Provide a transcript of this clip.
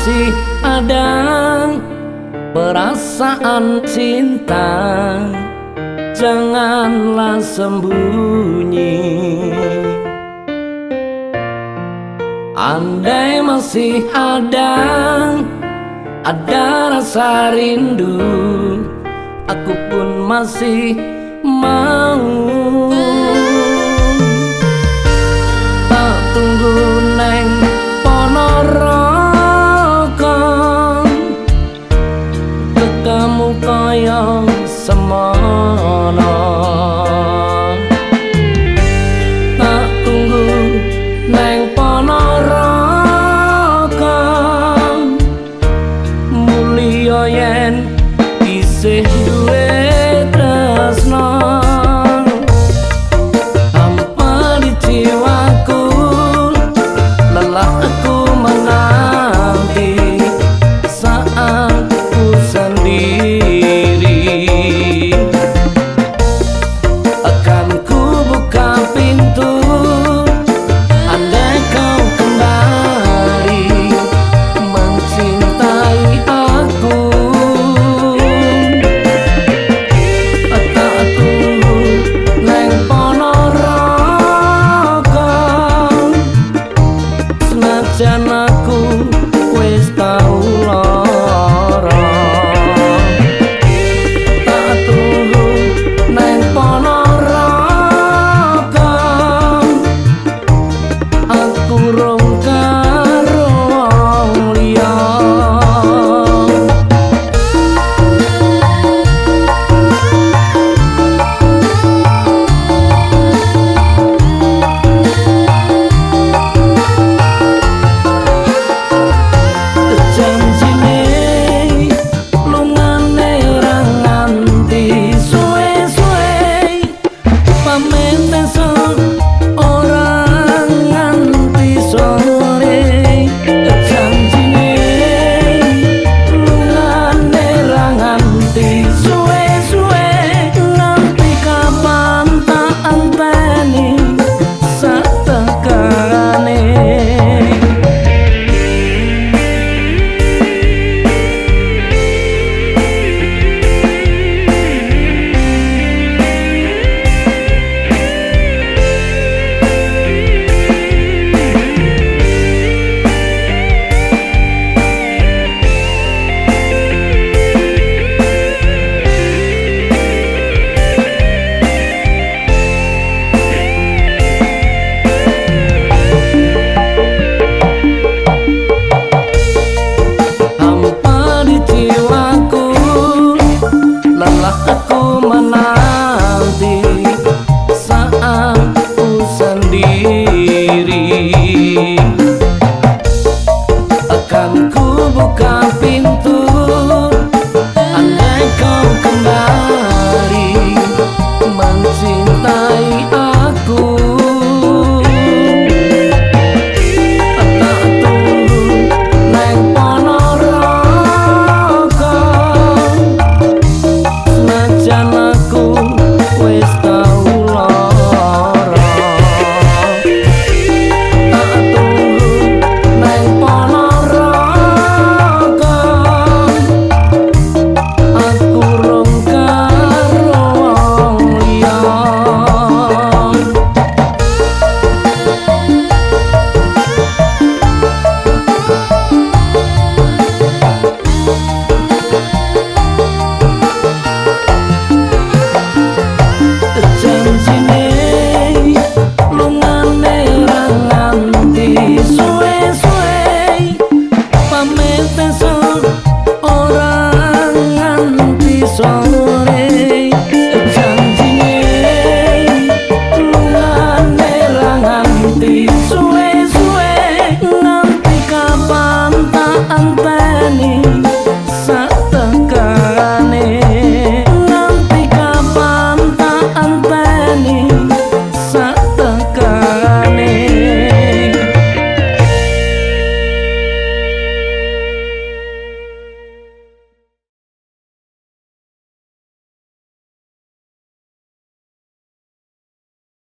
Masih ada perasaan cinta Janganlah sembunyi. Andai masih ada Ada rasa rindu Aku pun masih mau sean. bang